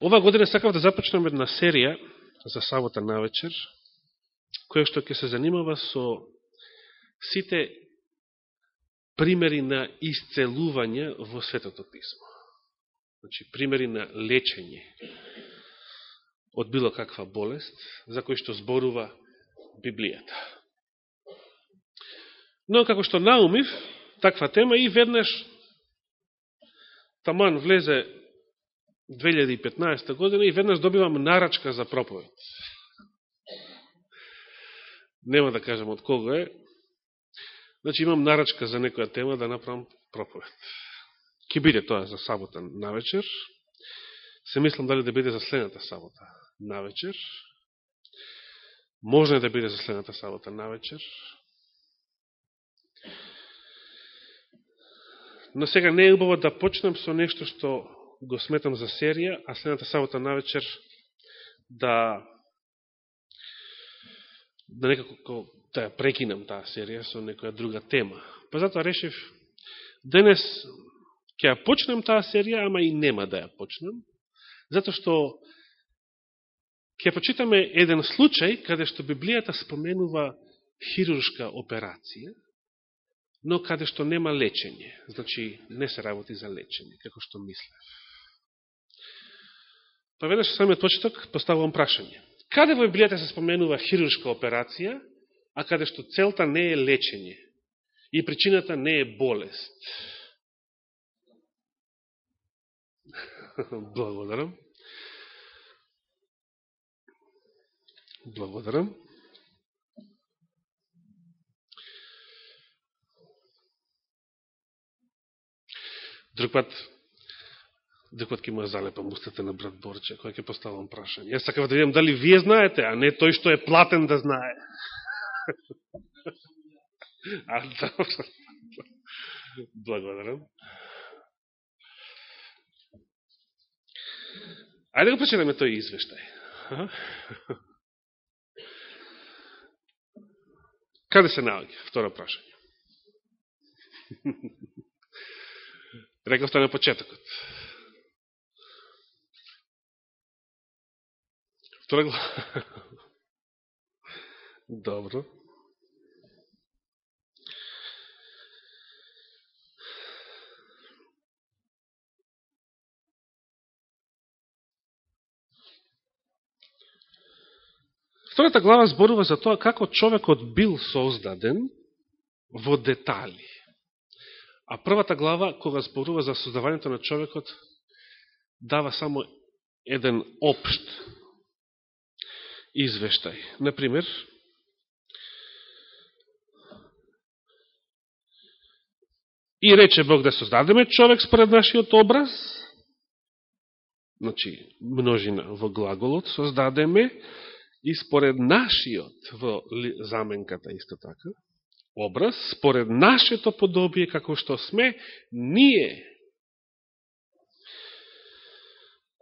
Ова година сакав да започнем една серија за сабота на вечер, која што ќе се занимава со сите примери на исцелување во Светото Писмо. Значи, примери на лечење од било каква болест, за кој што зборува Библијата. Но, како што наумив, таква тема и веднаш таман влезе 2015 година и веднаш добивам нарачка за проповед. Нема да кажам од кого е. Значи имам нарачка за некоја тема да направам проповед. Ке биде тоа за сабота на вечер. Се мислам дали да биде за следната сабота на вечер. Може да биде за следната сабота на вечер. Но сега не е убаво да почнем со нешто што го сметам за серија, а следната сабота на вечер да да некако да ја прекинам таа серија со некоја друга тема. Па затоа решив денес ќе ја почнем таа серија, ама и нема да ја почнем, затоа што ќе почитаме еден случај каде што Библијата споменува хируршка операција, но каде што нема лечење. Значи, не се работи за лечење, како што мислев. Па веднаш самиот почеток поставувам прашање. Каде во Библијата се споменува хируршка операција, а каде што целта не е лечење и причината не е болест? Благодарам. Благодарам. Друг пат друг ќе му залепам устата на брат Борче, кој ќе поставам прашање. Јас сакав да видам дали вие знаете, а не тој што е платен да знае. а, добро. Благодарам. Ајде да го прочитаме тој извештај. Каде се наоѓа? Второ прашање. Рековте на почетокот. Тргла. глава. Добро. Втората глава зборува за тоа како човекот бил создаден во детали. А првата глава, кога зборува за создавањето на човекот, дава само еден општ извештај. Например, и рече Бог да создадеме човек според нашиот образ, значи множина во глаголот, создадеме и според нашиот во заменката исто така, образ, според нашето подобие како што сме, ние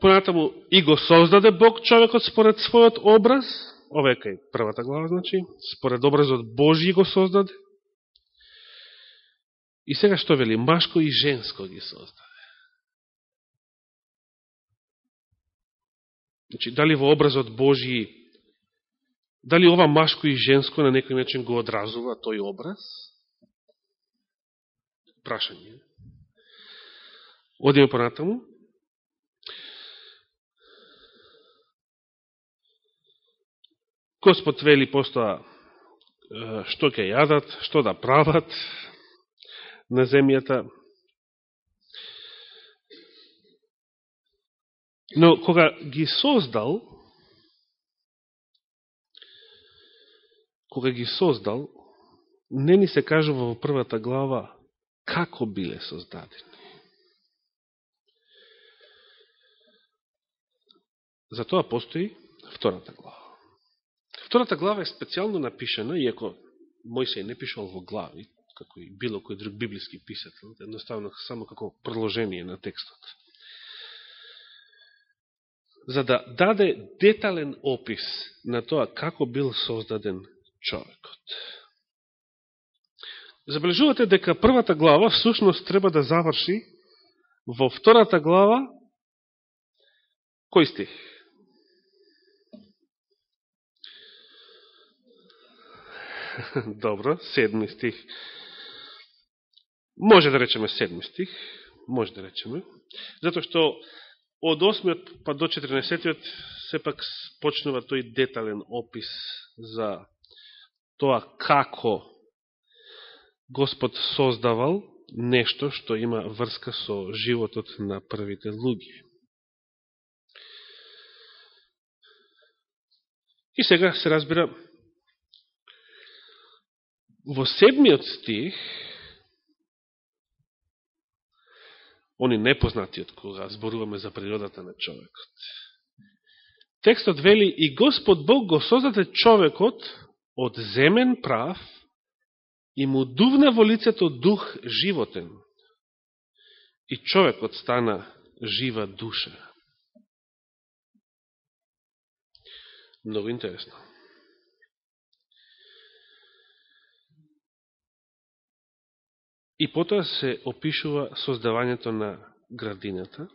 Понатаму и го создаде Бог човекот според својот образ, ова е кај првата глава, значи, според образот Божи го создаде. И сега што вели? Машко и женско ги создаде. Значи, дали во образот Божи, дали ова машко и женско на некој начин го одразува тој образ? Прашање. Одиме понатаму. Господ вели постоа што ќе јадат, што да прават на земјата. Но кога ги создал, кога ги создал, не ни се кажува во првата глава како биле создадени. Затоа постои втората глава. Втората глава е специјално напишена, иако Мојсей не пишал во глави, како и било кој друг библиски писател, едноставно само како продолжение на текстот. За да даде детален опис на тоа како бил создаден човекот. Забележувате дека првата глава всушност треба да заврши во втората глава Кој стих? Добро, седми стих. Може да речеме седми стих, може да речеме, затоа што од 8 па до 14 сепак почнува тој детален опис за тоа како Господ создавал нешто што има врска со животот на првите луѓе. И сега се разбира во седмиот стих они непознатиот кога зборуваме за природата на човекот. Текстот вели и Господ Бог го создаде човекот од земен прав и му дувна во лицето дух животен. И човекот стана жива душа. Много интересно. И потоа се опишува создавањето на градината.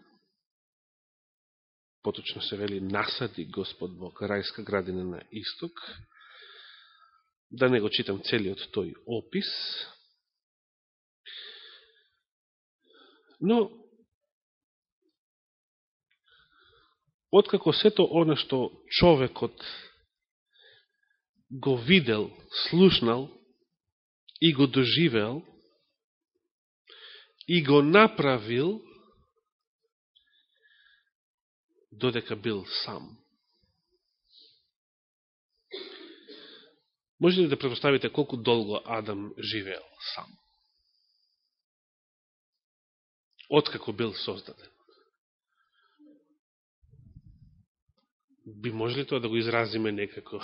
Поточно се вели насади Господ Бог рајска градина на исток. Да не го читам целиот тој опис. Но, откако сето оно што човекот го видел, слушнал и го доживел, и го направил додека бил сам. Може ли да предоставите колку долго Адам живеел сам? Откако бил создаден? Би може ли тоа да го изразиме некако?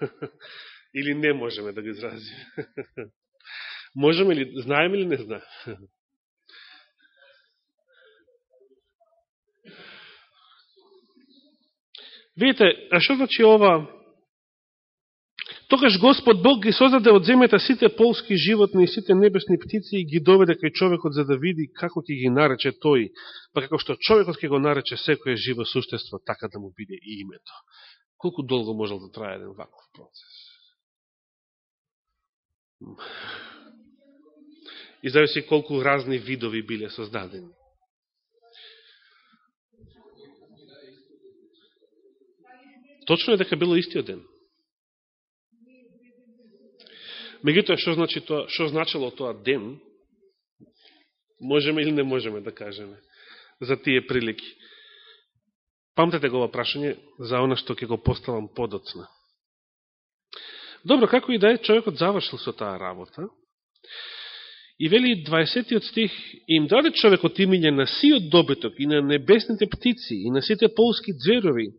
Или не можеме да го изразиме? Можеме ли, знаеме ли не знаеме? Видите, а што значи ова? Тогаш Господ Бог ги создаде од земјата сите полски животни и сите небесни птици и ги доведе кај човекот за да види како ќе ги нарече тој, па како што човекот ќе го нарече секое живо суштество, така да му биде и името. Колку долго можел да трае еден ваков процес? И зависи колку разни видови биле создадени. Точно е дека било истиот ден. Меѓутоа, што значи тоа, што значило тоа ден, можеме или не можеме да кажеме за тие прилики. Памтете го ова прашање за она што ќе го поставам подоцна. Добро, како и да е, човекот завршил со таа работа. И вели 20 стих, им даде човекот имиње на сиот добиток и на небесните птици и на сите полски дзверови,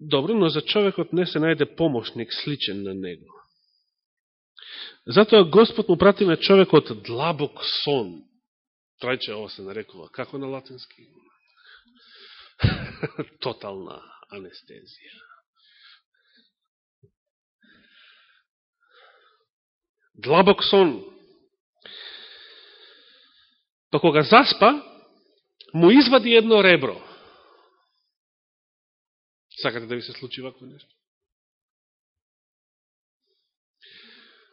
Добро, но за човекот не се најде помошник сличен на него. Затоа Господ му прати на човекот длабок сон. Трајче ова се нарекува. Како на латински? Тотална анестезија. Длабок сон. Па кога заспа, му извади едно ребро. Сакате да ви се случи вакво нешто?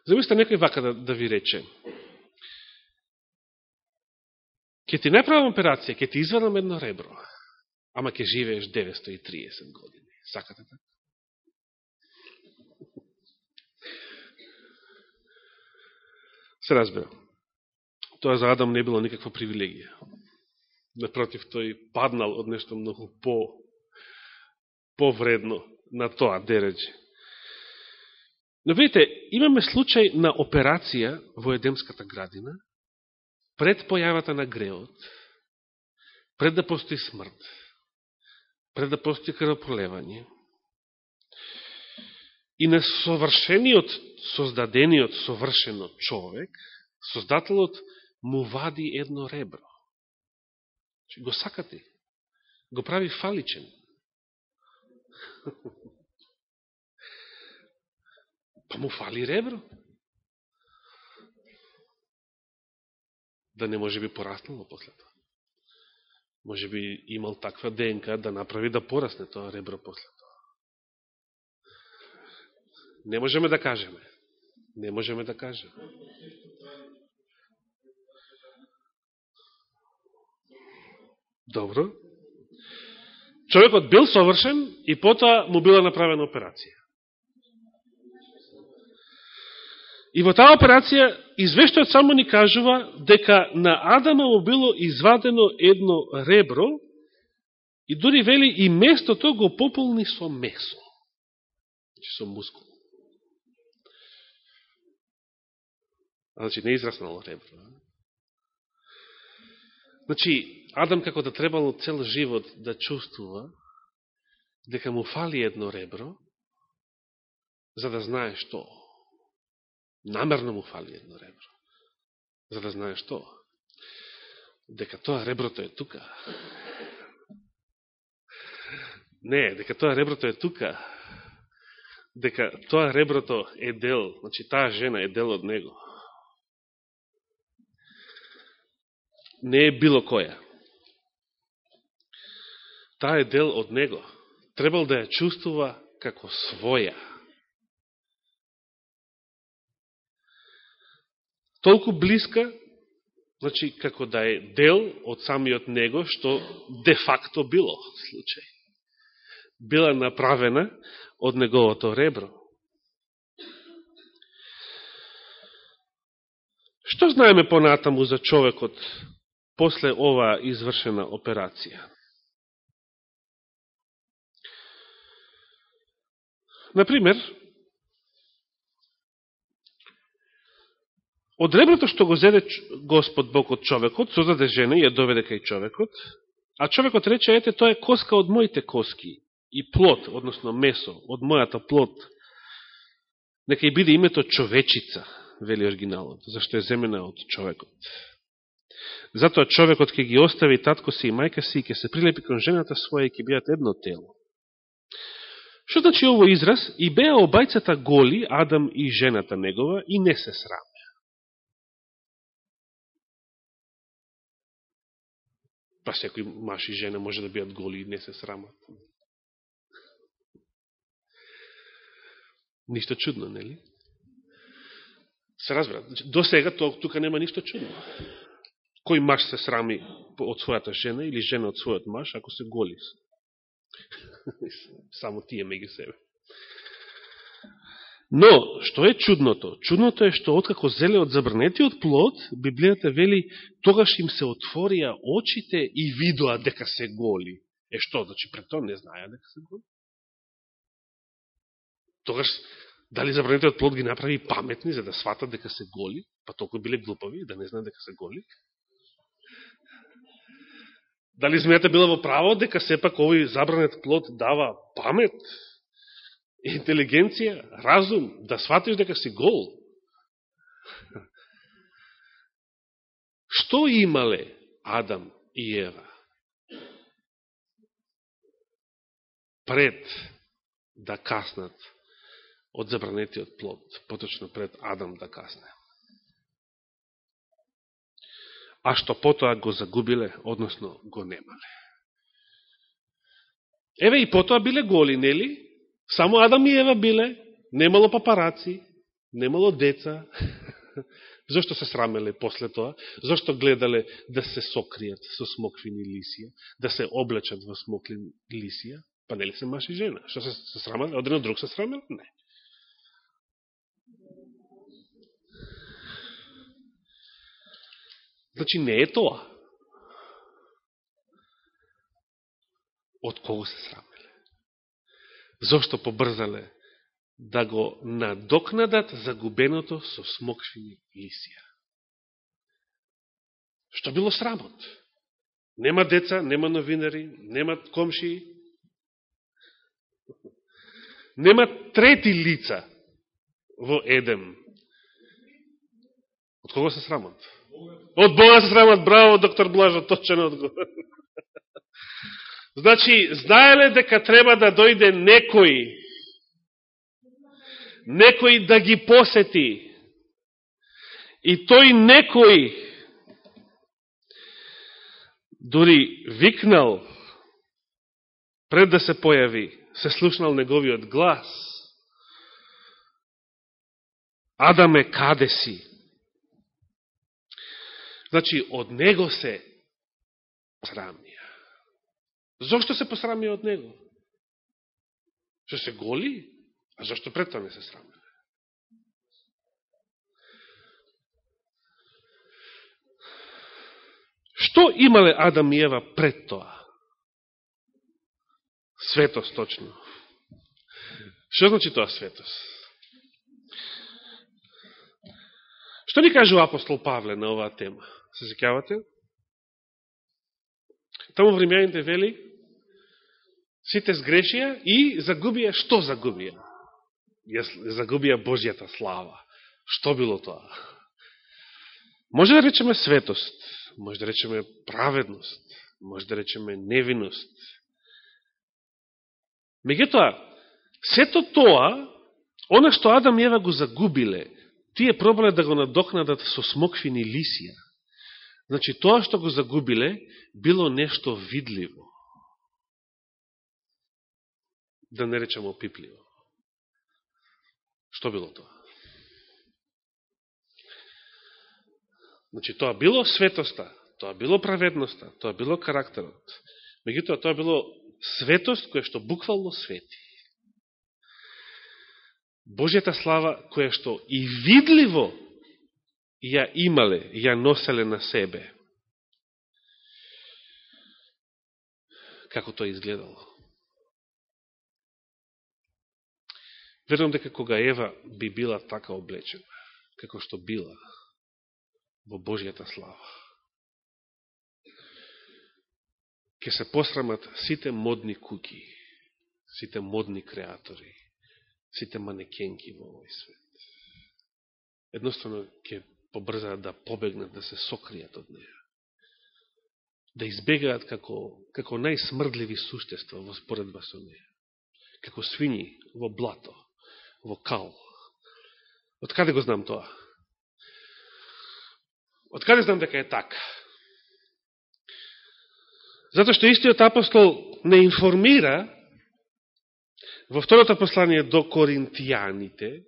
Замислите некој вака да, да ви рече. Ке ти направам операција, ке ти извадам едно ребро, ама ке живееш 930 години. Сакате така? Се разбира. Тоа за Адам не било никаква привилегија. Напротив, тој паднал од нешто многу по повредно на тоа дереđе. Но видите, имаме случај на операција во Едемската градина, пред појавата на греот, пред да постои смрт, пред да постои крвопролевање, и на совршениот, создадениот, совршено човек, создателот му вади едно ребро. Значи, го сакати, го прави фаличен, Па му фали ребро. Да не може би пораснало после тоа. Може би имал таква ДНК да направи да порасне тоа ребро после тоа. Не можеме да кажеме. Не можеме да кажеме. Добро. Човекот бил совршен и потоа му била направена операција. И во таа операција, извештајот само ни кажува дека на Адама му било извадено едно ребро и дури вели и местото го пополни со месо. Значи со мускул. Значи не израснало ребро. Значи, Адам како да требало цел живот да чувствува дека му фали едно ребро, за да знае што намерно му фали едно ребро. За да знае што? Дека тоа реброто е тука. Не, дека тоа реброто е тука. Дека тоа реброто е дел, значи таа жена е дел од него. Не е било која. Таа е дел од него. Требал да ја чувствува како своја. толку блиска, значи, како да е дел од самиот него, што де-факто било случај. Била направена од неговото ребро. Што знаеме понатаму за човекот после оваа извршена операција? Например, Од реброто што го зеде Господ Бог од човекот, создаде жена и ја доведе кај човекот, а човекот рече, ете, тоа е коска од моите коски и плод, односно месо, од мојата плод. Нека и биде името човечица, вели оригиналот, зашто е земена од човекот. Затоа човекот ќе ги остави татко си и мајка си и ќе се прилепи кон жената своја и ќе бидат едно тело. Што значи ово израз? И беа обајцата голи, Адам и жената негова, и не се сраме. Па секој маш и жена може да бидат голи и не се срамат. Ништо чудно, нели? Се разбира. Значи, до сега тука нема ништо чудно. Кој маш се срами од својата жена или жена од својот маш, ако се голи? Само тие меѓу себе. Но, што е чудното? Чудното е што откако зеле од забрнетиот плод, Библијата вели, тогаш им се отворија очите и видоа дека се голи. Е што, значи пред тоа не знаја дека се голи? Тогаш, дали забрнетиот плод ги направи паметни за да сватат дека се голи, па толку биле глупави да не знаат дека се голи? Дали змејата била во право дека сепак овој забранет плод дава памет? интелигенција, разум, да сватиш дека си гол. Што имале Адам и Ева? Пред да каснат од забранетиот плод, поточно пред Адам да касне. А што потоа го загубиле, односно го немале. Еве и потоа биле голи, нели? Само Адам и Ева биле, немало папараци, немало деца. Зошто се срамеле после тоа? Зошто гледале да се сокријат со смоквини лисија, да се облечат во смоквини лисија? Па нели се маш жена? Што се, се срамеле? Оден од друг се срамеле? Не. Значи не е тоа. Од кого се срамеле? Зошто побрзале? Да го надокнадат загубеното со смокшини лисија. Што било срамот? Нема деца, нема новинари, нема комши, нема трети лица во Едем. Од кого се срамот? Од Бога се срамат, браво, доктор Блажо, точен одговор. Значи, знаеле дека треба да дојде некој, некој да ги посети. И тој некој дури викнал пред да се појави, се слушнал неговиот глас. Адаме, каде си? Значи, од него се срамија. Зошто се посрамија од него? Што се голи? А зашто пред тоа не се срамија? Што имале Адам и Ева пред тоа? Светост, точно. Што значи тоа светост? Што ни кажува апостол Павле на оваа тема? Се секјавате? Таму времените вели, сите сгрешија и загубија, што загубија? Загубија Божијата слава. Што било тоа? Може да речеме светост, може да речеме праведност, може да речеме невиност. Меѓутоа, сето тоа, она што Адам и Ева го загубиле, тие пробале да го надокнадат со смоквини лисија. Значи, тоа што го загубиле, било нешто видливо. Да не речеме опипливо. Што било тоа? Значи, тоа било светоста, тоа било праведноста, тоа било карактерот. Меѓутоа, тоа било светост која што буквално свети. Божјата слава која што и видливо ја имале, ја носеле на себе. Како тоа изгледало. Верувам дека кога Ева би била така облечена, како што била, во Божијата слава. ќе се посрамат сите модни куки, сите модни креатори, сите манекенки во овој свет. Едноставно ќе побрзаат да побегнат, да се сокријат од неја. Да избегаат како, како најсмрдливи суштества во споредба со неја. Како свини во блато, во кал. Од каде го знам тоа? Од каде знам дека е така? Зато што истиот апостол не информира во второто послание до Коринтијаните,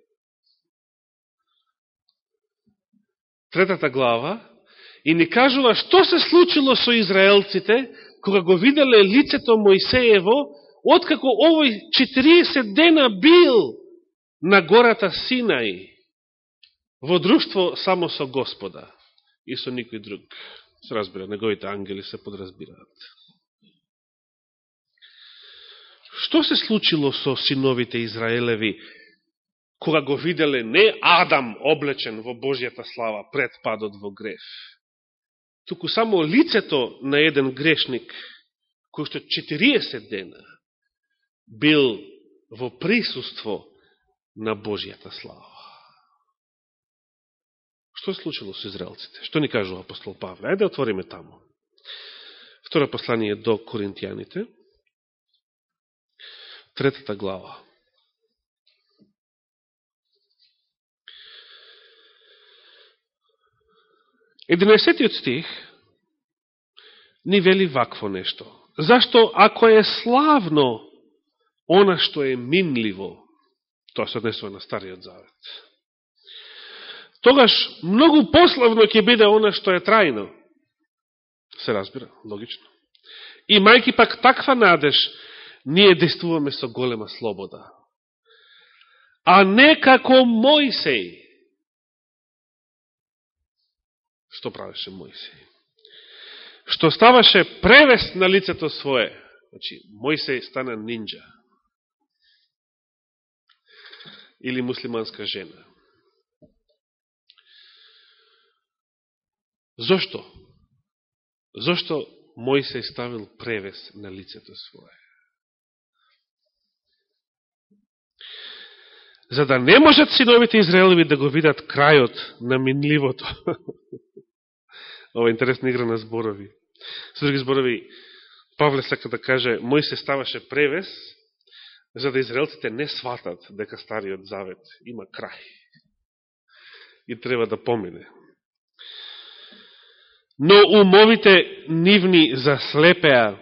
третата глава, и ни кажува што се случило со израелците, кога го виделе лицето Моисеево, откако овој 40 дена бил на гората Синај, во друштво само со Господа и со никој друг. Се разбира, неговите ангели се подразбираат. Што се случило со синовите Израелеви, кога го виделе не Адам облечен во Божјата слава пред падот во греф, туку само лицето на еден грешник, кој што 40 дена бил во присуство на Божјата слава. Што се случило со израелците? Што ни кажува апостол Павле? Ајде да отвориме таму. Второ послание до Коринтијаните. Третата глава. Единесетиот стих ни вели вакво нешто. Зашто ако е славно она што е минливо, тоа се однесува на Стариот Завет, тогаш многу пославно ќе биде она што е трајно. Се разбира, логично. И мајки пак таква надеж, ние действуваме со голема слобода. А не како Мојсеј, Што правеше Мојсей? Што ставаше превест на лицето свое. Значи, Мојсей стана нинджа. Или муслиманска жена. Зошто? Зошто Мојсей ставил превес на лицето свое? За да не можат синовите Израелеви да го видат крајот на минливото. Ова интересна игра на зборови. Со други зборови, Павле сака да каже, мој се ставаше превес, за да израелците не сватат дека Стариот Завет има крај. И треба да помине. Но умовите нивни заслепеа,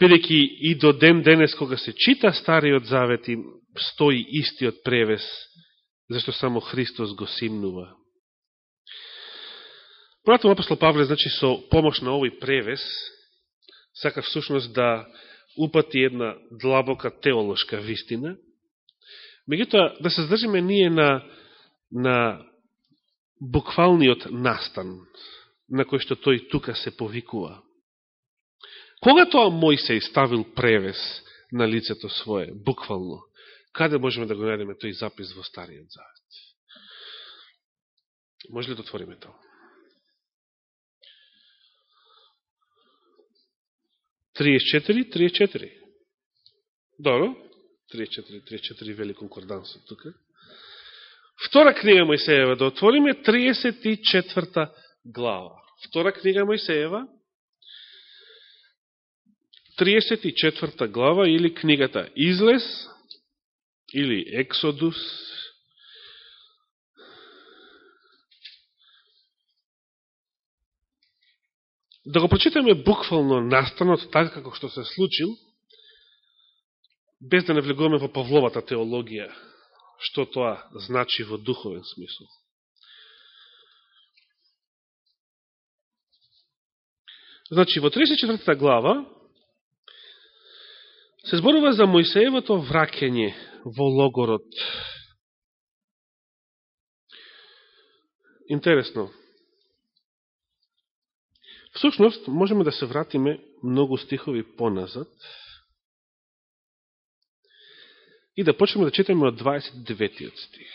бидеќи и до ден денес кога се чита Стариот Завет им стои истиот превес, зашто само Христос го симнува. Пратом апостол Павле, значи, со помош на овој превес, сака всушност да упати една длабока теолошка вистина, меѓутоа да се здржиме ние на, на буквалниот настан, на кој што тој тука се повикува. Кога тоа Мојсей ставил превес на лицето свое, буквално, каде можеме да го најдеме тој запис во Стариот Завет? Може ли да отвориме тоа? 34, 34. Добро. 34, 34 вели конкордансот тука. Втора книга Мојсеева, да отвориме 34 глава. Втора книга Мојсеева, 34 глава или книгата Излез или Ексодус. Да го прочитаме буквално настанот, така како што се случил, без да не влегуваме во Павловата теологија, што тоа значи во духовен смисол. Значи, во 34 глава се зборува за Мојсеевото вракење во логорот. Интересно. Всушност, можеме да се вратиме многу стихови поназад и да почнеме да читаме од 29 стих.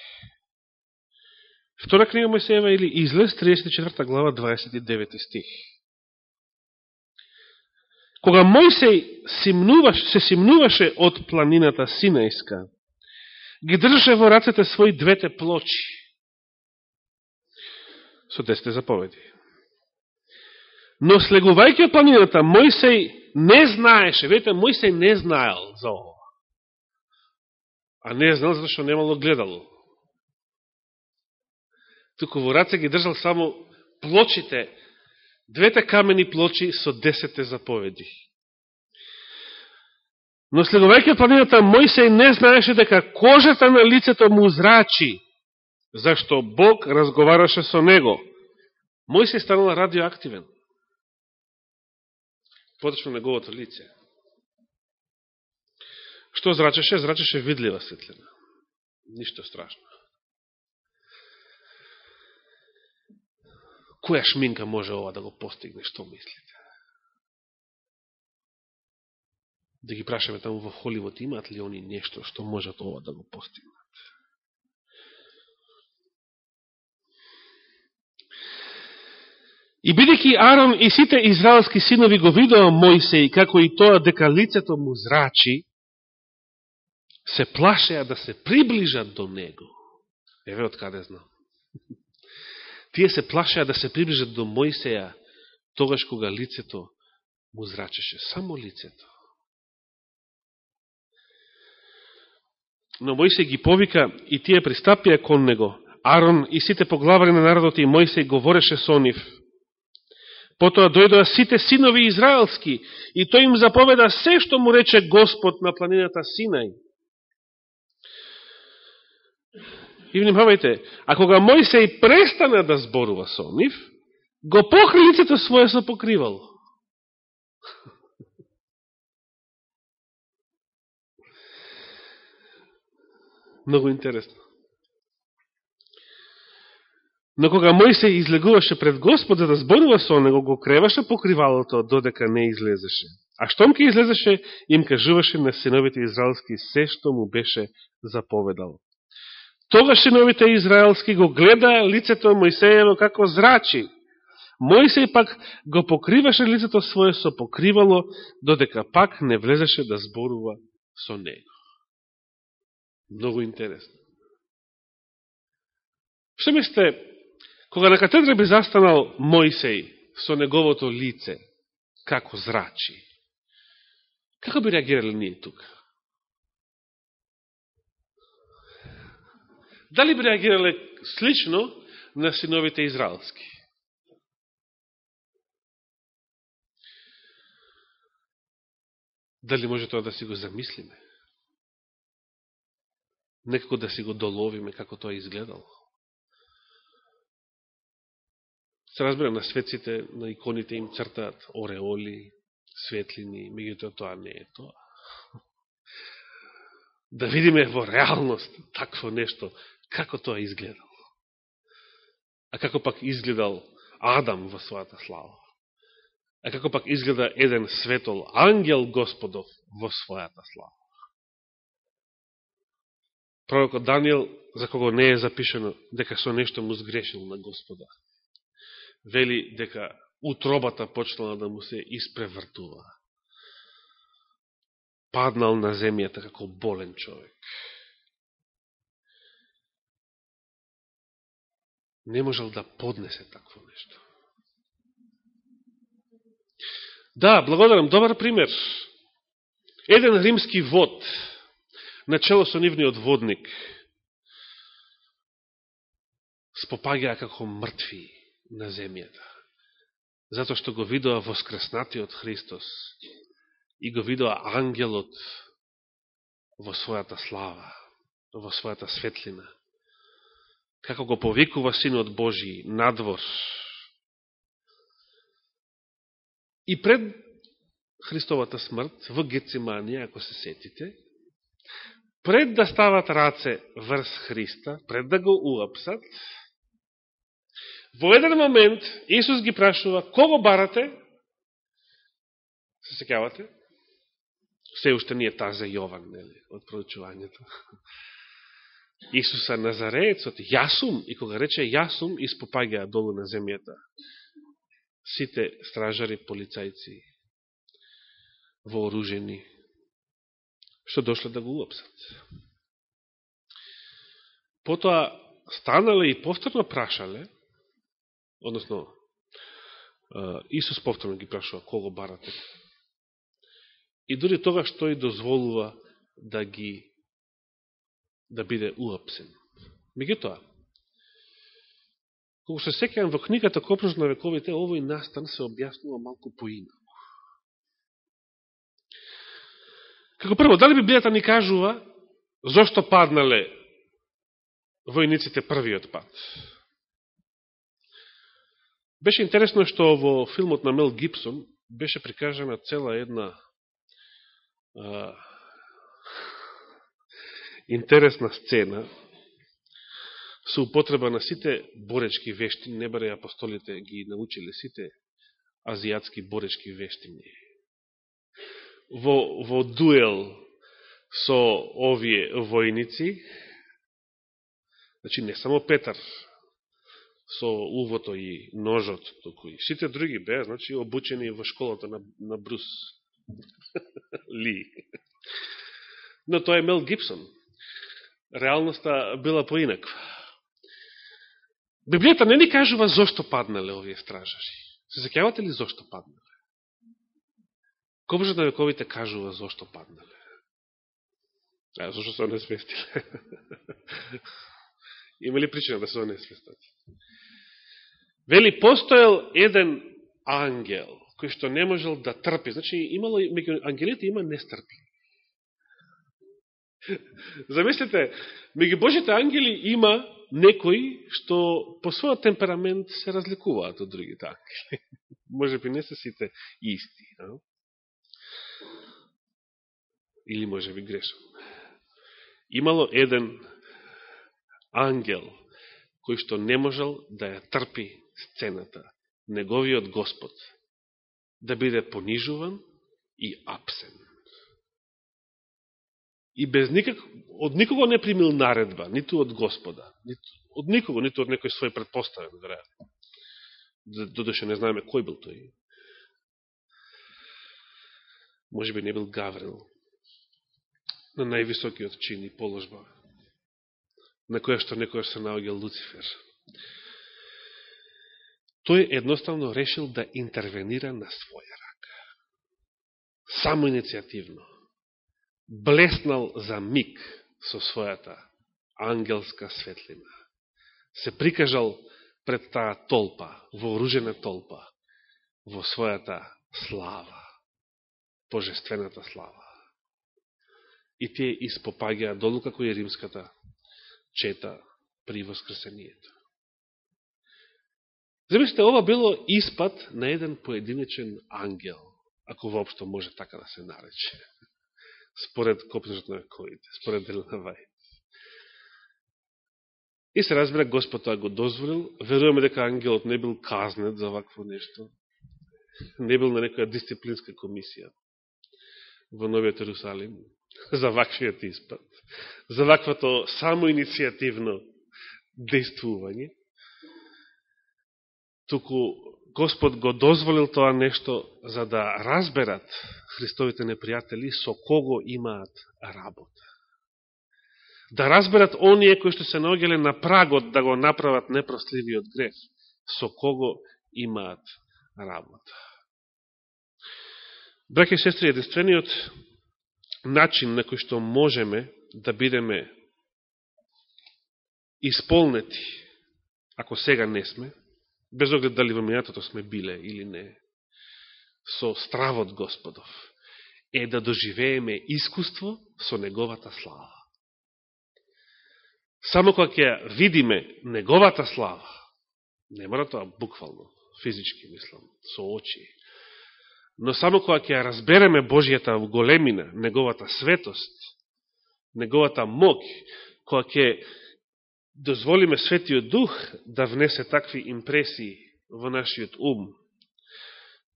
Втора книга Мојсеева или Излез, 34 глава, 29 стих. Кога Мојсей симнуваш, се симнуваше од планината Синајска, ги држаше во рацете своји двете плочи со десете заповеди. Но слегувајќи од планината, Мојсей не знаеше, видите, Мојсей не знаел за ова, А не знаел зашто што немало гледало. Туку во раце ги држал само плочите двете камени плочи со десете заповеди. Но следувајќи планината, Мојсей не знаеше дека кожата на лицето му зрачи, зашто Бог разговараше со него. Мојсей станал радиоактивен. Поточно неговото лице. Што зрачеше? Зрачеше видлива светлина. Ништо страшно. која шминка може ова да го постигне, што мислите? Да ги прашаме таму во Холивуд, имаат ли они нешто што можат ова да го постигне? И бидеќи Арон и сите израелски синови го видоа Мојсеј, како и тоа дека лицето му зрачи, се плашеа да се приближат до него. Еве од каде знам. Тие се плашеа да се приближат до Мојсеја, тогаш кога лицето му зрачеше. Само лицето. Но Мојсеј ги повика и тие пристапија кон него. Арон и сите поглавари на народот и Мојсеј говореше со нив. Потоа дојдоа сите синови израелски и тој им заповеда се што му рече Господ на планината Синај. И внимавајте, а кога Мојсеј престана да зборува со нив, го покри лицето своје со покривало. Много интересно. Но кога Мојсе излегуваше пред Господ за да зборува со него, го креваше покривалото додека не излезеше. А штом ке излезеше, им кажуваше на синовите израелски се што му беше заповедал. Тогаш синовите израелски го гледа лицето Мојсеево како зрачи. Мојсей пак го покриваше лицето свое со покривало, додека пак не влезеше да зборува со него. Много интересно. Што мислите, Кога на катедра би застанал Мојсей со неговото лице, како зрачи, како би реагирали ние тука? Дали би реагирале слично на синовите израелски? Дали може тоа да си го замислиме? Некако да си го доловиме како тоа изгледало? Се разбира, на светците, на иконите им цртаат ореоли, светлини, меѓутоа тоа не е тоа. Да видиме во реалност такво нешто, како тоа изгледало. А како пак изгледал Адам во својата слава. А како пак изгледа еден светол ангел Господов во својата слава. Пророкот Данијел, за кого не е запишено дека со нешто му сгрешил на Господа, вели дека утробата почнала да му се испревртува. Паднал на земјата како болен човек. Не можел да поднесе такво нешто. Да, благодарам, добар пример. Еден римски вод, начало со нивниот водник, спопагија како мртви на земјата. Зато што го видоа воскреснатиот Христос и го видоа ангелот во својата слава, во својата светлина. Како го повикува Синот Божи надвор. И пред Христовата смрт во Гециманија, ако се сетите, пред да стават раце врз Христа, пред да го уапсат, Во еден момент Исус ги прашува, кого барате? Се секавате? Се уште не е за Јован, нели, од проучувањето. Исуса Назареецот, јасум, и кога рече јасум, испопаѓа долу на земјата. Сите стражари, полицајци, вооружени, што дошле да го уапсат. Потоа станале и повторно прашале, односно, Исус повторно ги прашува кого барате. И дори што и дозволува да ги да биде уапсен. Меѓутоа, кога се секјам во книгата Копрус на вековите, овој настан се објаснува малку поинако. Како прво, дали Библијата ни кажува зошто паднале војниците првиот пат? Беше интересно што во филмот на Мел Гибсон беше прикажана цела една а, интересна сцена со употреба на сите боречки вештини, не баре апостолите ги научиле сите азиатски боречки вештини. Во, во дуел со овие војници, значи не само Петар, со увото и ножот, току и сите други беа, значи, обучени во школата на, на Брус Ли. Но тоа е Мел Гибсон. Реалноста била поинаква. Библијата не ни кажува зошто паднале овие стражари. Се закјавате ли зошто паднале? Кобжа на да вековите кажува зошто паднале. А, зашто се онесвестиле? Има ли причина да се онесвестат? Вели, постоел еден ангел, кој што не можел да трпи. Значи, имало, меѓу ангелите има нестрпи. Замислите, меѓу Божите ангели има некои што по својот темперамент се разликуваат од другите ангели. Може би не се сите исти. А? Или може би грешам. Имало еден ангел кој што не можел да ја трпи сцената, неговиот Господ, да биде понижуван и апсен. И без никак, од никого не примил наредба, ниту од Господа, ниту, од никого, ниту од некој свој предпоставен, веројатно. Додеше не знаеме кој бил тој. Може би не бил Гаврил на највисокиот чин и положба, на која што некојаш се наоѓа Луцифер тој едноставно решил да интервенира на своја рака. Само иницијативно. Блеснал за миг со својата ангелска светлина. Се прикажал пред таа толпа, вооружена толпа, во својата слава. божествената слава. И тие испопагиа долу како и римската чета при воскресението. Замислите, ова било испад на еден поединечен ангел, ако воопшто може така да се нарече, според копнежот на коите, според Делнавај. И се разбира, Господ тоа го дозволил. Веруваме дека ангелот не бил казнет за вакво нешто. Не бил на некоја дисциплинска комисија во Новиот Ерусалим за ваквиот испад, за ваквото самоиницијативно действување туку Господ го дозволил тоа нешто за да разберат Христовите непријатели со кого имаат работа. Да разберат оние кои што се наогеле на прагот да го направат непростливиот грех, со кого имаат работа. Браке и сестри, единствениот начин на кој што можеме да бидеме исполнети, ако сега не сме, без оглед дали во минатото сме биле или не, со стравот Господов, е да доживееме искуство со Неговата слава. Само кога ќе видиме Неговата слава, не мора да тоа буквално, физички мислам, со очи, но само кога ќе разбереме Божијата големина, Неговата светост, Неговата мог, кога ќе дозволиме Светиот Дух да внесе такви импресии во нашиот ум,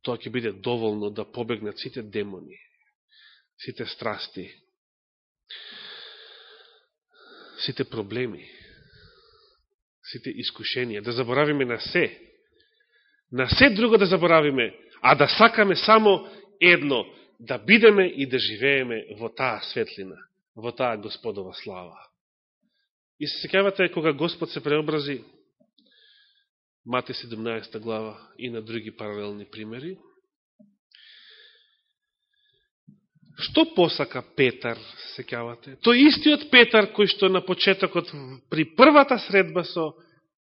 тоа ќе биде доволно да побегнат сите демони, сите страсти, сите проблеми, сите искушенија, да заборавиме на се, на се друго да заборавиме, а да сакаме само едно, да бидеме и да живееме во таа светлина, во таа Господова слава. И се секавате кога Господ се преобрази, Мате 17 глава и на други паралелни примери. Што посака Петар, секавате? Тој истиот Петар кој што на почетокот при првата средба со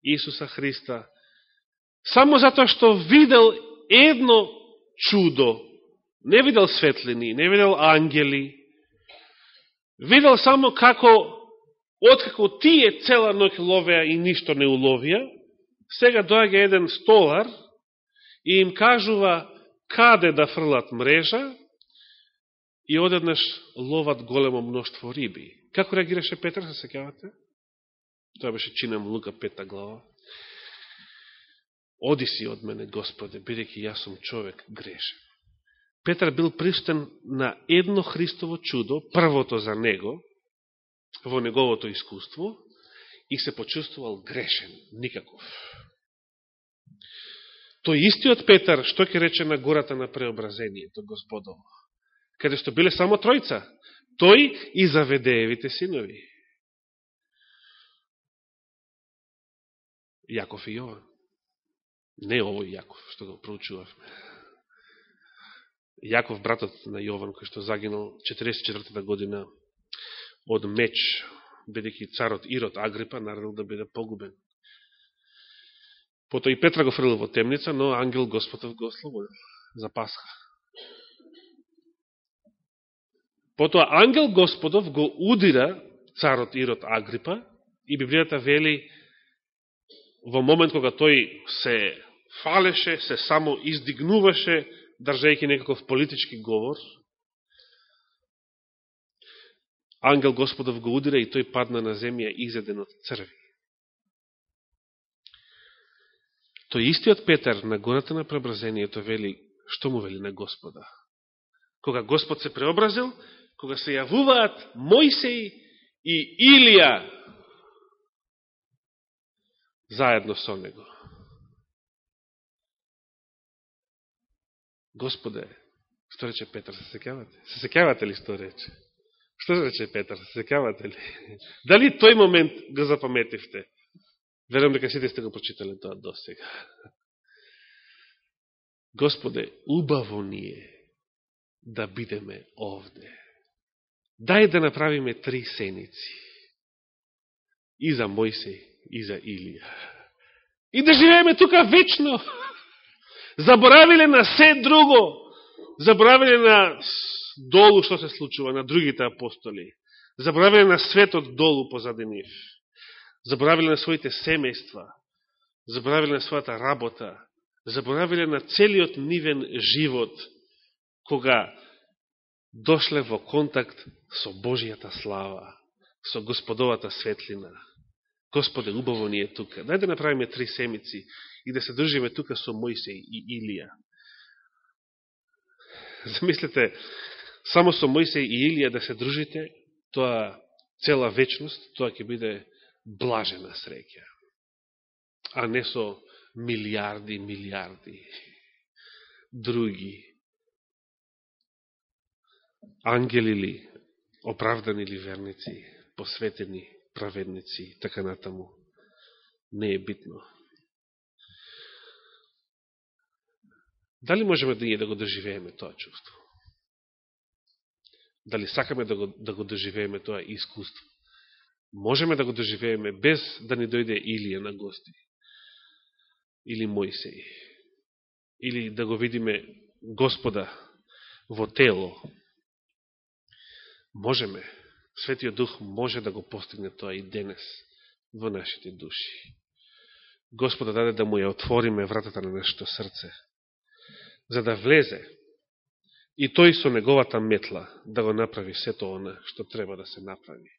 Исуса Христа, само затоа што видел едно чудо, не видел светлини, не видел ангели, видел само како Откако тие цела ноќ ловеа и ништо не уловија, сега доаѓа еден столар и им кажува каде да фрлат мрежа и одеднаш ловат големо мноштво риби. Како реагираше Петар, се секавате? Тоа беше чинем Лука пета глава. Оди си од мене, Господе, бидеќи јас сум човек грешен. Петар бил пристен на едно Христово чудо, првото за него, во неговото искуство и се почувствувал грешен, никаков. Тој истиот Петар, што ќе рече на гората на преобразението Господово, каде што биле само тројца, тој и заведеевите синови. Јаков и Јован. Не овој Јаков, што го проучувавме. Јаков, братот на Јован, кој што загинал 44 година од меч, бидејќи царот Ирод Агрипа наредил да биде погубен. Пото и Петра го фрлил во темница, но ангел Господов го ослободил за Пасха. Потоа ангел Господов го удира царот Ирод Агрипа и Библијата вели во момент кога тој се фалеше, се само издигнуваше, држајќи некаков политички говор, ангел Господов го удира и тој падна на земја изеден од црви. Тој истиот Петар на гората на преобразението вели, што му вели на Господа? Кога Господ се преобразил, кога се јавуваат Мојсеј и Илија заедно со него. Господе, што рече Петар, се секјавате? Се секјавате ли што рече? Што рече Петар? Секавате ли? Дали тој момент го запаметивте? Верам дека сите сте го прочитали тоа до сега. Господе, убаво ни е да бидеме овде. Дај да направиме три сеници. И за Мојсей, и за Илија. И да живееме тука вечно. Заборавиле на се друго. заборавиле на долу што се случува, на другите апостоли. заборавиле на светот долу позади нив. заборавиле на своите семејства. заборавиле на својата работа. заборавиле на целиот нивен живот, кога дошле во контакт со Божијата слава, со Господовата светлина. Господе, убаво ни е тука. Дај да направиме три семици и да се дружиме тука со Моисеј и Илија. Замислете, само со Моисеј и Илија да се дружите, тоа цела вечност, тоа ќе биде блажена среќа. А не со милиарди, милиарди други ангели ли, оправдани ли верници, посветени праведници, така натаму. Не е битно. Дали можеме да ние да го доживееме тоа чувство? Дали сакаме да го, да го доживееме тоа искуство? Можеме да го доживееме без да ни дојде Илија на гости? Или Моисеј? Или да го видиме Господа во тело? Можеме. Светиот Дух може да го постигне тоа и денес во нашите души. Господа даде да му ја отвориме вратата на нашето срце, за да влезе и тој со неговата метла да го направи сето она што треба да се направи,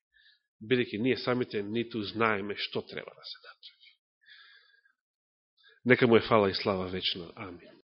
бидеќи ние самите ниту знаеме што треба да се направи. Нека му е фала и слава вечно. Амин.